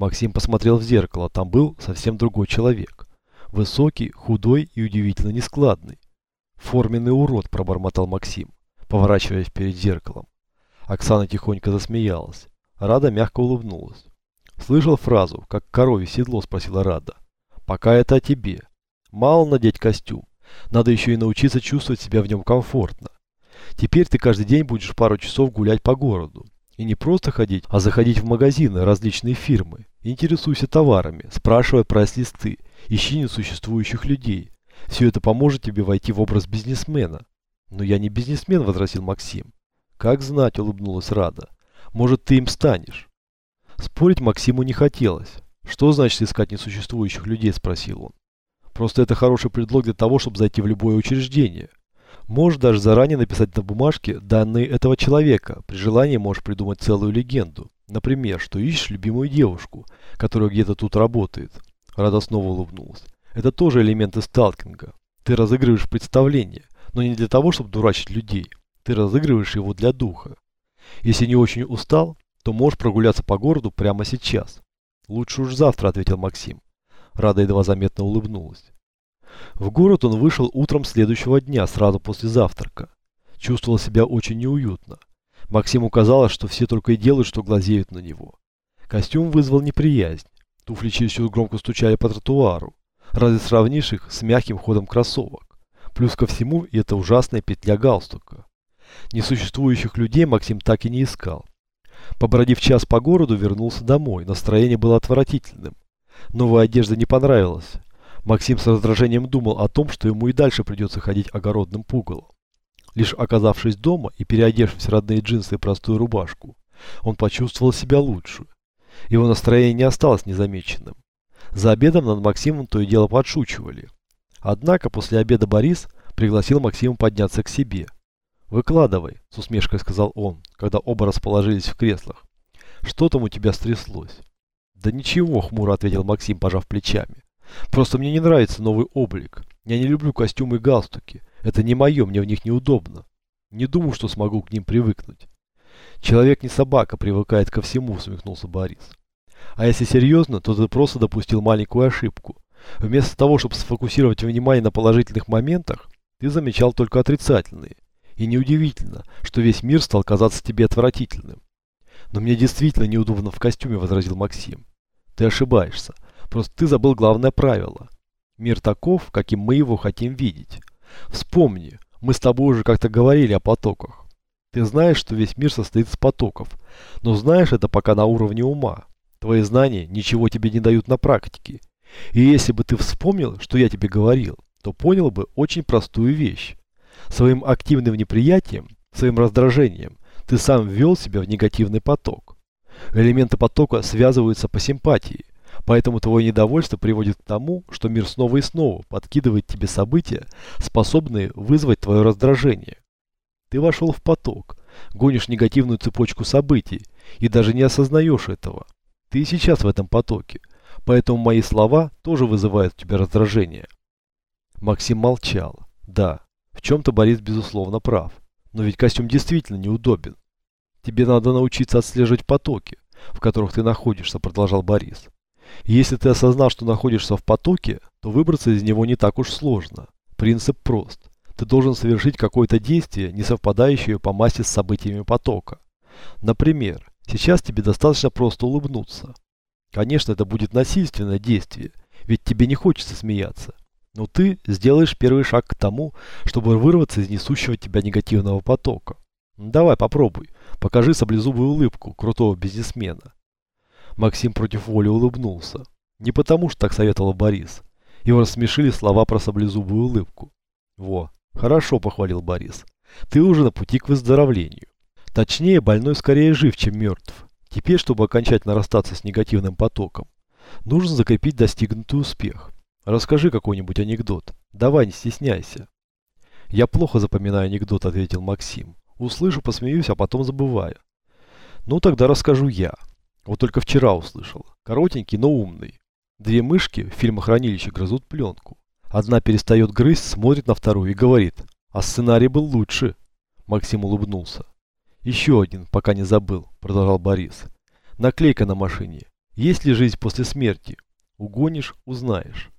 Максим посмотрел в зеркало, там был совсем другой человек. Высокий, худой и удивительно нескладный. Форменный урод, пробормотал Максим, поворачиваясь перед зеркалом. Оксана тихонько засмеялась. Рада мягко улыбнулась. Слышал фразу, как корове седло, спросила Рада. Пока это о тебе. Мало надеть костюм. Надо еще и научиться чувствовать себя в нем комфортно. Теперь ты каждый день будешь пару часов гулять по городу. И не просто ходить, а заходить в магазины, различные фирмы. Интересуйся товарами, спрашивай про листы, ищи несуществующих людей. Все это поможет тебе войти в образ бизнесмена. Но я не бизнесмен, возразил Максим. Как знать, улыбнулась Рада. Может, ты им станешь. Спорить Максиму не хотелось. Что значит искать несуществующих людей, спросил он. Просто это хороший предлог для того, чтобы зайти в любое учреждение. Можешь даже заранее написать на бумажке данные этого человека. При желании можешь придумать целую легенду. Например, что ищешь любимую девушку, которая где-то тут работает. Рада снова улыбнулась. Это тоже элементы сталкинга. Ты разыгрываешь представление, но не для того, чтобы дурачить людей. Ты разыгрываешь его для духа. Если не очень устал, то можешь прогуляться по городу прямо сейчас. Лучше уж завтра, ответил Максим. Рада едва заметно улыбнулась. В город он вышел утром следующего дня, сразу после завтрака. Чувствовал себя очень неуютно. Максиму казалось, что все только и делают, что глазеют на него. Костюм вызвал неприязнь. Туфли чересчур громко стучали по тротуару. Разве сравнишь их с мягким ходом кроссовок? Плюс ко всему и эта ужасная петля галстука. Несуществующих людей Максим так и не искал. Побродив час по городу, вернулся домой. Настроение было отвратительным. Новая одежда не понравилась. Максим с раздражением думал о том, что ему и дальше придется ходить огородным пугалом. Лишь оказавшись дома и переодевшись в родные джинсы и простую рубашку, он почувствовал себя лучше. Его настроение не осталось незамеченным. За обедом над Максимом то и дело подшучивали. Однако после обеда Борис пригласил Максима подняться к себе. «Выкладывай», – с усмешкой сказал он, когда оба расположились в креслах. «Что там у тебя стряслось?» «Да ничего», – хмуро ответил Максим, пожав плечами. Просто мне не нравится новый облик. Я не люблю костюмы и галстуки. Это не мое, мне в них неудобно. Не думаю, что смогу к ним привыкнуть. Человек не собака, привыкает ко всему, усмехнулся Борис. А если серьезно, то ты просто допустил маленькую ошибку. Вместо того, чтобы сфокусировать внимание на положительных моментах, ты замечал только отрицательные. И неудивительно, что весь мир стал казаться тебе отвратительным. Но мне действительно неудобно в костюме, возразил Максим. Ты ошибаешься. Просто ты забыл главное правило. Мир таков, каким мы его хотим видеть. Вспомни, мы с тобой уже как-то говорили о потоках. Ты знаешь, что весь мир состоит из потоков, но знаешь это пока на уровне ума. Твои знания ничего тебе не дают на практике. И если бы ты вспомнил, что я тебе говорил, то понял бы очень простую вещь. Своим активным неприятием, своим раздражением, ты сам ввел себя в негативный поток. Элементы потока связываются по симпатии. Поэтому твое недовольство приводит к тому, что мир снова и снова подкидывает тебе события, способные вызвать твое раздражение. Ты вошел в поток, гонишь негативную цепочку событий и даже не осознаешь этого. Ты сейчас в этом потоке, поэтому мои слова тоже вызывают у тебя раздражение. Максим молчал. Да, в чем-то Борис безусловно прав. Но ведь костюм действительно неудобен. Тебе надо научиться отслеживать потоки, в которых ты находишься, продолжал Борис. Если ты осознал, что находишься в потоке, то выбраться из него не так уж сложно. Принцип прост. Ты должен совершить какое-то действие, не совпадающее по массе с событиями потока. Например, сейчас тебе достаточно просто улыбнуться. Конечно, это будет насильственное действие, ведь тебе не хочется смеяться. Но ты сделаешь первый шаг к тому, чтобы вырваться из несущего тебя негативного потока. Давай попробуй, покажи саблезубую улыбку крутого бизнесмена. Максим против воли улыбнулся. Не потому, что так советовал Борис. Его рассмешили слова про саблезубую улыбку. «Во, хорошо», – похвалил Борис. «Ты уже на пути к выздоровлению. Точнее, больной скорее жив, чем мертв. Теперь, чтобы окончательно расстаться с негативным потоком, нужно закрепить достигнутый успех. Расскажи какой-нибудь анекдот. Давай, не стесняйся». «Я плохо запоминаю анекдот», – ответил Максим. «Услышу, посмеюсь, а потом забываю». «Ну, тогда расскажу я». Вот только вчера услышал. Коротенький, но умный. Две мышки в фильмохранилище грызут пленку. Одна перестает грызть, смотрит на вторую и говорит, а сценарий был лучше. Максим улыбнулся. Еще один, пока не забыл, продолжал Борис. Наклейка на машине. Есть ли жизнь после смерти? Угонишь – узнаешь.